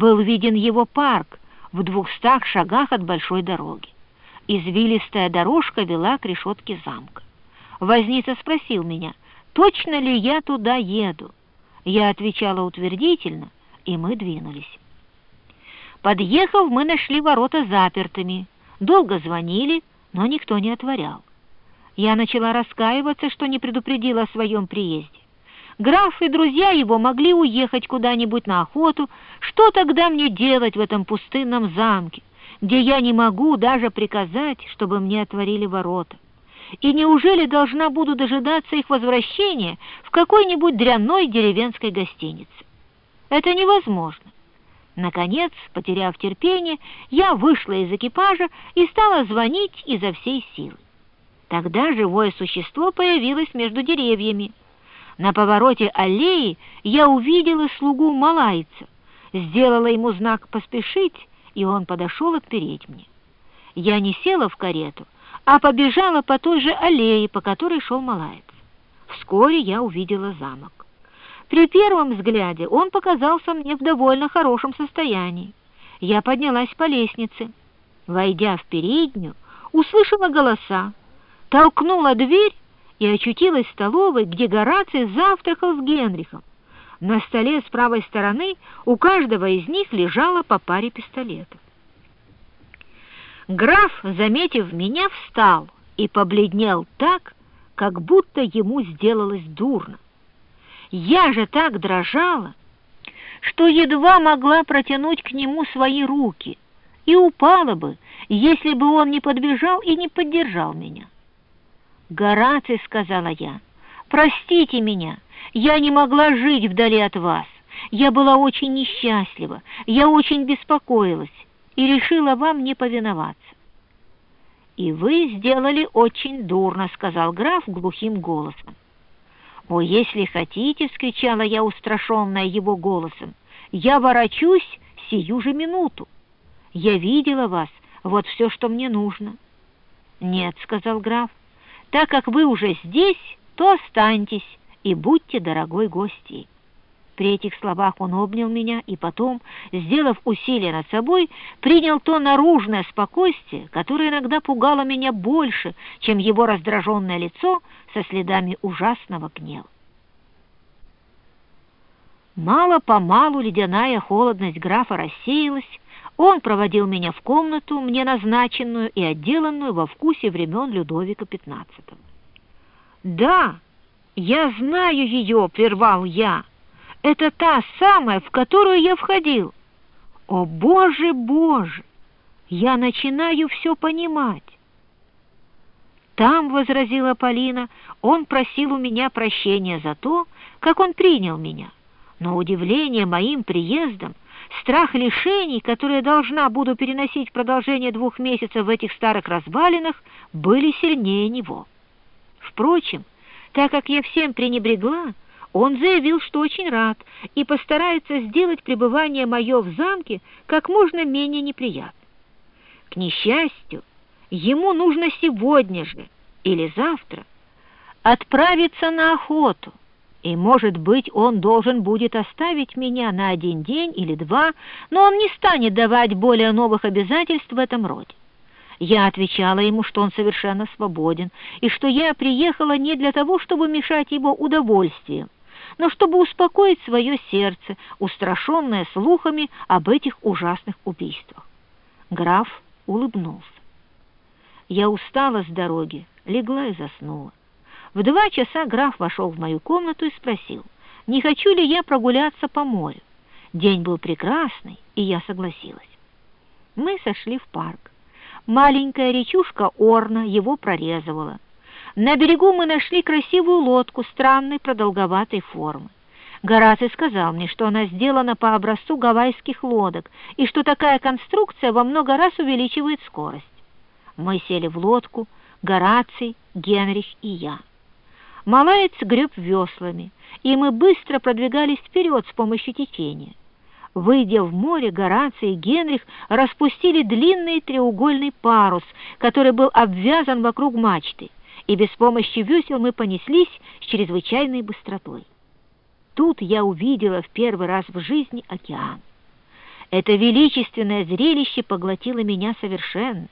был виден его парк в двухстах шагах от большой дороги. Извилистая дорожка вела к решетке замка. Возница спросил меня, точно ли я туда еду. Я отвечала утвердительно, и мы двинулись. Подъехав, мы нашли ворота запертыми, долго звонили, но никто не отворял. Я начала раскаиваться, что не предупредила о своем приезде. Граф и друзья его могли уехать куда-нибудь на охоту. Что тогда мне делать в этом пустынном замке, где я не могу даже приказать, чтобы мне отворили ворота? И неужели должна буду дожидаться их возвращения в какой-нибудь дрянной деревенской гостинице? Это невозможно. Наконец, потеряв терпение, я вышла из экипажа и стала звонить изо всей силы. Тогда живое существо появилось между деревьями. На повороте аллеи я увидела слугу малайца, сделала ему знак «поспешить», и он подошел отпереть мне. Я не села в карету, а побежала по той же аллее, по которой шел малаец. Вскоре я увидела замок. При первом взгляде он показался мне в довольно хорошем состоянии. Я поднялась по лестнице. Войдя в переднюю, услышала голоса, толкнула дверь и очутилась в столовой, где Гораций завтракал с Генрихом. На столе с правой стороны у каждого из них лежало по паре пистолетов. Граф, заметив меня, встал и побледнел так, как будто ему сделалось дурно. Я же так дрожала, что едва могла протянуть к нему свои руки и упала бы, если бы он не подбежал и не поддержал меня. «Гораций», — сказала я, — «простите меня, я не могла жить вдали от вас. Я была очень несчастлива, я очень беспокоилась и решила вам не повиноваться». «И вы сделали очень дурно», — сказал граф глухим голосом. «О, если хотите», — скричала я, устрашенная его голосом, — «я ворочусь сию же минуту. Я видела вас, вот все, что мне нужно». «Нет», — сказал граф, так как вы уже здесь, то останьтесь и будьте дорогой гостьей». При этих словах он обнял меня и потом, сделав усилие над собой, принял то наружное спокойствие, которое иногда пугало меня больше, чем его раздраженное лицо со следами ужасного гнева. Мало-помалу ледяная холодность графа рассеялась, он проводил меня в комнату, мне назначенную и отделанную во вкусе времен Людовика XV. «Да, я знаю ее», — прервал я. «Это та самая, в которую я входил». «О, Боже, Боже! Я начинаю все понимать». «Там», — возразила Полина, — «он просил у меня прощения за то, как он принял меня. Но удивление моим приездом — Страх лишений, которые должна буду переносить продолжение двух месяцев в этих старых развалинах, были сильнее него. Впрочем, так как я всем пренебрегла, он заявил, что очень рад и постарается сделать пребывание мое в замке как можно менее неприятным. К несчастью, ему нужно сегодня же или завтра отправиться на охоту, и, может быть, он должен будет оставить меня на один день или два, но он не станет давать более новых обязательств в этом роде. Я отвечала ему, что он совершенно свободен, и что я приехала не для того, чтобы мешать его удовольствием, но чтобы успокоить свое сердце, устрашенное слухами об этих ужасных убийствах. Граф улыбнулся. Я устала с дороги, легла и заснула. В два часа граф вошел в мою комнату и спросил, не хочу ли я прогуляться по морю. День был прекрасный, и я согласилась. Мы сошли в парк. Маленькая речушка Орна его прорезывала. На берегу мы нашли красивую лодку странной продолговатой формы. Гораций сказал мне, что она сделана по образцу гавайских лодок и что такая конструкция во много раз увеличивает скорость. Мы сели в лодку, Гораций, Генрих и я. Малаец греб веслами, и мы быстро продвигались вперед с помощью течения. Выйдя в море, Гораций и Генрих распустили длинный треугольный парус, который был обвязан вокруг мачты, и без помощи весел мы понеслись с чрезвычайной быстротой. Тут я увидела в первый раз в жизни океан. Это величественное зрелище поглотило меня совершенно.